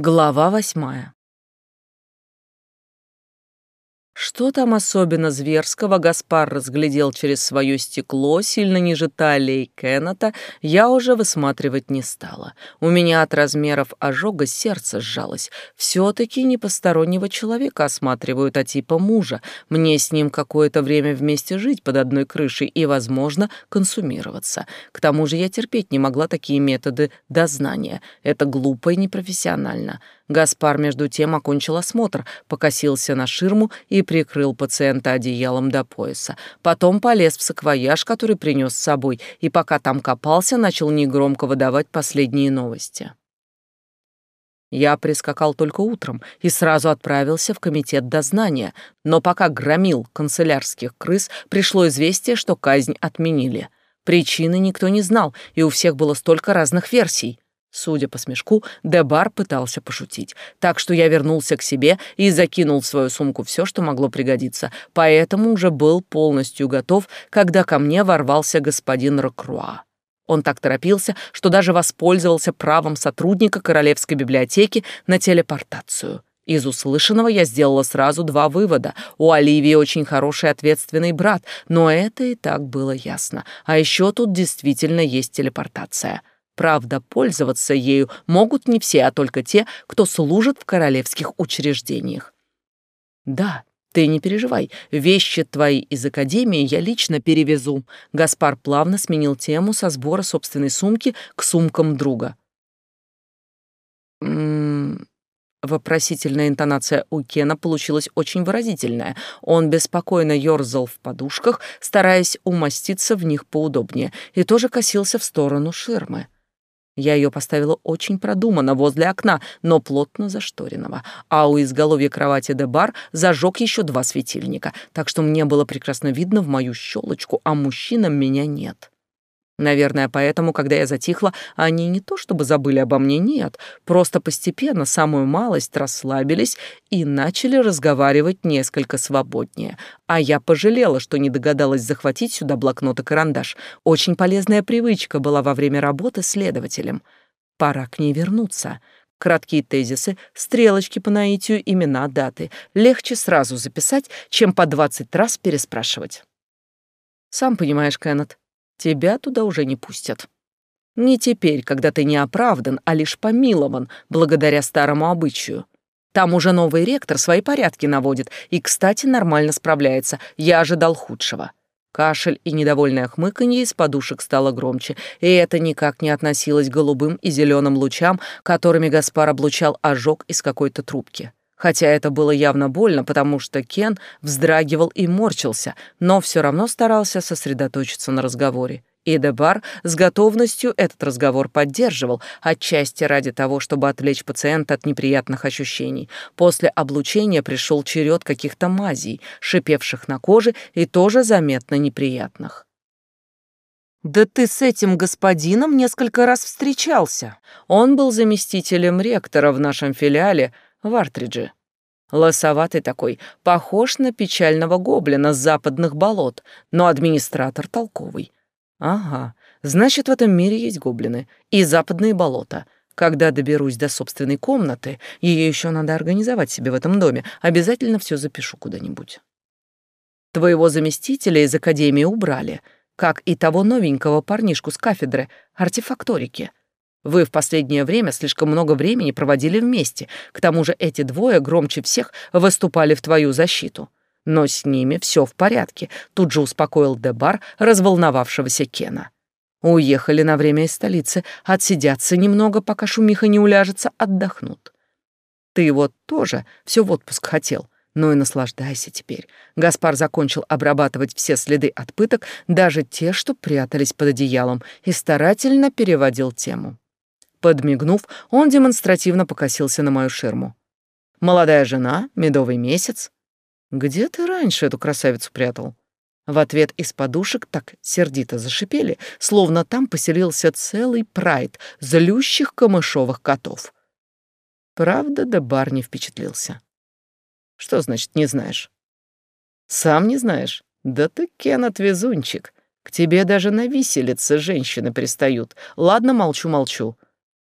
Глава восьмая. Что там особенно зверского Гаспар разглядел через свое стекло, сильно ниже талии Кеннета, я уже высматривать не стала. У меня от размеров ожога сердце сжалось. Все-таки не постороннего человека осматривают, а типа мужа. Мне с ним какое-то время вместе жить под одной крышей и, возможно, консумироваться. К тому же я терпеть не могла такие методы дознания. Это глупо и непрофессионально. Гаспар, между тем, окончил осмотр, покосился на ширму и прикрыл пациента одеялом до пояса. Потом полез в саквояж, который принес с собой, и пока там копался, начал негромко выдавать последние новости. Я прискакал только утром и сразу отправился в комитет дознания, но пока громил канцелярских крыс, пришло известие, что казнь отменили. Причины никто не знал, и у всех было столько разных версий. Судя по смешку, Дебар пытался пошутить, так что я вернулся к себе и закинул в свою сумку все, что могло пригодиться, поэтому уже был полностью готов, когда ко мне ворвался господин Рокруа. Он так торопился, что даже воспользовался правом сотрудника Королевской библиотеки на телепортацию. Из услышанного я сделала сразу два вывода. У Оливии очень хороший ответственный брат, но это и так было ясно. А еще тут действительно есть телепортация — Правда, пользоваться ею могут не все, а только те, кто служит в королевских учреждениях. Да, ты не переживай, вещи твои из академии я лично перевезу. Гаспар плавно сменил тему со сбора собственной сумки к сумкам друга. М-м, Вопросительная интонация у Кена получилась очень выразительная. Он беспокойно ерзал в подушках, стараясь умоститься в них поудобнее, и тоже косился в сторону ширмы. Я ее поставила очень продуманно возле окна, но плотно зашторенного. А у изголовья кровати Дебар зажег еще два светильника, так что мне было прекрасно видно в мою щелочку, а мужчинам меня нет. Наверное, поэтому, когда я затихла, они не то чтобы забыли обо мне, нет, просто постепенно, самую малость, расслабились и начали разговаривать несколько свободнее. А я пожалела, что не догадалась захватить сюда блокнот и карандаш. Очень полезная привычка была во время работы следователем. Пора к ней вернуться. Краткие тезисы, стрелочки по наитию, имена, даты. Легче сразу записать, чем по двадцать раз переспрашивать. Сам понимаешь, Кеннет, тебя туда уже не пустят. Не теперь, когда ты не оправдан, а лишь помилован благодаря старому обычаю. Там уже новый ректор свои порядки наводит и, кстати, нормально справляется. Я ожидал худшего. Кашель и недовольное хмыканье из подушек стало громче, и это никак не относилось к голубым и зеленым лучам, которыми Гаспар облучал ожог из какой-то трубки. Хотя это было явно больно, потому что Кен вздрагивал и морщился, но все равно старался сосредоточиться на разговоре. И Дебар с готовностью этот разговор поддерживал, отчасти ради того, чтобы отвлечь пациента от неприятных ощущений. После облучения пришел черед каких-то мазей, шипевших на коже и тоже заметно неприятных. «Да ты с этим господином несколько раз встречался. Он был заместителем ректора в нашем филиале в. Лосоватый такой, похож на печального гоблина с западных болот, но администратор толковый. Ага, значит, в этом мире есть гоблины и западные болота. Когда доберусь до собственной комнаты, ее еще надо организовать себе в этом доме, обязательно все запишу куда-нибудь. Твоего заместителя из академии убрали, как и того новенького парнишку с кафедры артефакторики. Вы в последнее время слишком много времени проводили вместе. К тому же эти двое громче всех выступали в твою защиту. Но с ними все в порядке, тут же успокоил Дебар разволновавшегося Кена. Уехали на время из столицы, отсидятся немного, пока шумиха не уляжется, отдохнут. Ты вот тоже все в отпуск хотел. Ну и наслаждайся теперь. Гаспар закончил обрабатывать все следы от пыток, даже те, что прятались под одеялом, и старательно переводил тему. Подмигнув, он демонстративно покосился на мою ширму. «Молодая жена, медовый месяц. Где ты раньше эту красавицу прятал?» В ответ из подушек так сердито зашипели, словно там поселился целый прайд злющих камышовых котов. Правда, да бар не впечатлился. «Что значит не знаешь?» «Сам не знаешь? Да ты, Кеннет, везунчик. К тебе даже на виселице женщины пристают. Ладно, молчу-молчу.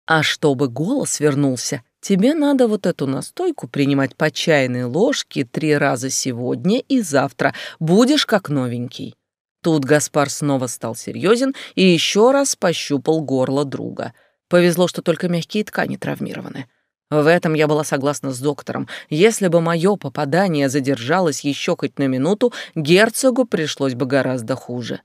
А чтобы голос вернулся, Тебе надо вот эту настойку принимать по чайной ложке три раза сегодня и завтра. Будешь как новенький». Тут Гаспар снова стал серьезен и еще раз пощупал горло друга. Повезло, что только мягкие ткани травмированы. В этом я была согласна с доктором. Если бы мое попадание задержалось еще хоть на минуту, герцогу пришлось бы гораздо хуже.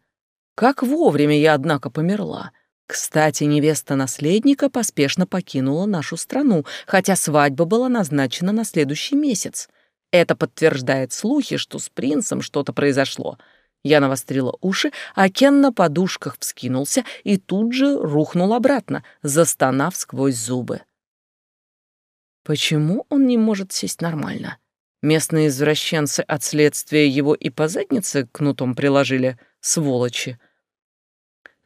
Как вовремя я, однако, померла. Кстати, невеста наследника поспешно покинула нашу страну, хотя свадьба была назначена на следующий месяц. Это подтверждает слухи, что с принцем что-то произошло. Я навострила уши, а Кен на подушках вскинулся и тут же рухнул обратно, застонав сквозь зубы. Почему он не может сесть нормально? Местные извращенцы от следствия его и по заднице кнутом приложили, сволочи.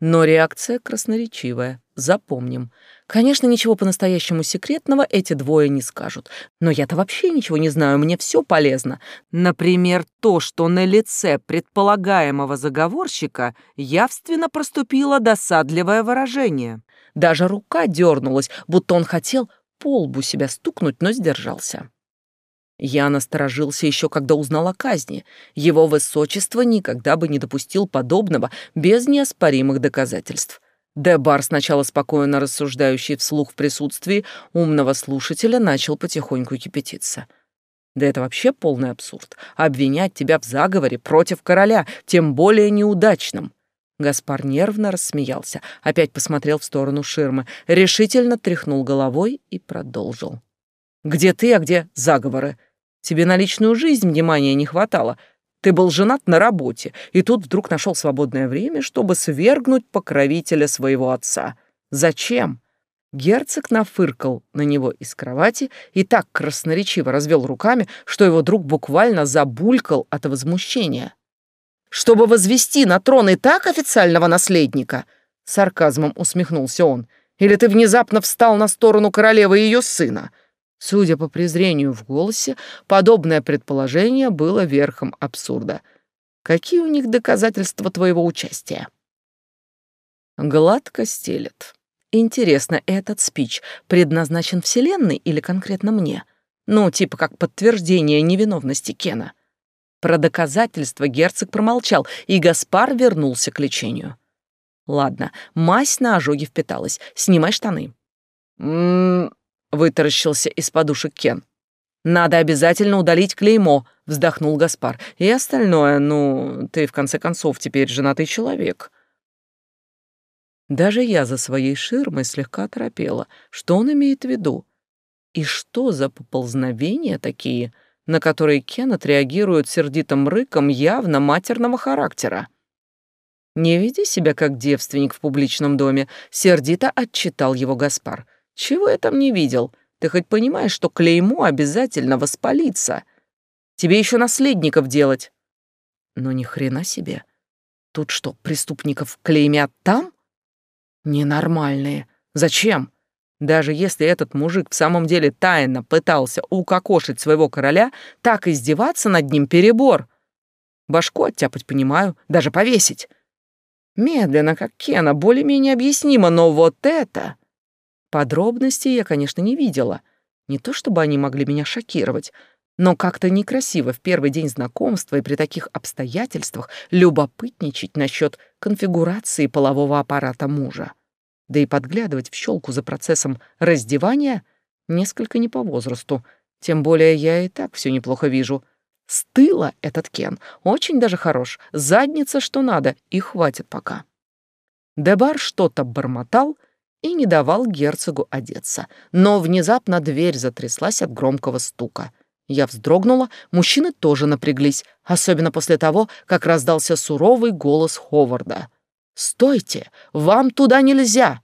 Но реакция красноречивая, запомним. Конечно, ничего по-настоящему секретного эти двое не скажут. Но я-то вообще ничего не знаю, мне все полезно. Например, то, что на лице предполагаемого заговорщика явственно проступило досадливое выражение. Даже рука дернулась, будто он хотел по лбу себя стукнуть, но сдержался. Я насторожился еще, когда узнал о казни. Его высочество никогда бы не допустил подобного без неоспоримых доказательств. Дебар, сначала спокойно рассуждающий вслух в присутствии умного слушателя, начал потихоньку кипятиться. Да это вообще полный абсурд. Обвинять тебя в заговоре против короля, тем более неудачном. Гаспар нервно рассмеялся, опять посмотрел в сторону ширмы, решительно тряхнул головой и продолжил. «Где ты, а где заговоры? Тебе на личную жизнь внимания не хватало. Ты был женат на работе, и тут вдруг нашел свободное время, чтобы свергнуть покровителя своего отца. Зачем?» Герцог нафыркал на него из кровати и так красноречиво развел руками, что его друг буквально забулькал от возмущения чтобы возвести на трон и так официального наследника?» Сарказмом усмехнулся он. «Или ты внезапно встал на сторону королевы и ее сына?» Судя по презрению в голосе, подобное предположение было верхом абсурда. «Какие у них доказательства твоего участия?» Гладко стелет. Интересно, этот спич предназначен Вселенной или конкретно мне? Ну, типа как подтверждение невиновности Кена. Про доказательства герцог промолчал, и Гаспар вернулся к лечению. «Ладно, мазь на ожоге впиталась. Снимай штаны». «М-м-м», вытаращился из подушек Кен. «Надо обязательно удалить клеймо», — вздохнул Гаспар. «И остальное, ну, ты, в конце концов, теперь женатый человек». Даже я за своей ширмой слегка оторопела. Что он имеет в виду? И что за поползновения такие — на который Кен отреагирует сердитым рыком явно матерного характера. «Не веди себя как девственник в публичном доме», — сердито отчитал его Гаспар. «Чего я там не видел? Ты хоть понимаешь, что клеймо обязательно воспалится? Тебе еще наследников делать». «Но ни хрена себе. Тут что, преступников клеймят там?» «Ненормальные. Зачем?» Даже если этот мужик в самом деле тайно пытался укокошить своего короля, так издеваться над ним перебор. Башку оттяпать понимаю, даже повесить. Медленно, как Кена, более-менее объяснимо, но вот это... Подробностей я, конечно, не видела. Не то чтобы они могли меня шокировать, но как-то некрасиво в первый день знакомства и при таких обстоятельствах любопытничать насчет конфигурации полового аппарата мужа. Да и подглядывать в щелку за процессом раздевания несколько не по возрасту. Тем более я и так все неплохо вижу. С тыла этот Кен очень даже хорош. Задница что надо, и хватит пока. Дебар что-то бормотал и не давал герцогу одеться. Но внезапно дверь затряслась от громкого стука. Я вздрогнула, мужчины тоже напряглись, особенно после того, как раздался суровый голос Ховарда. «Стойте! Вам туда нельзя!»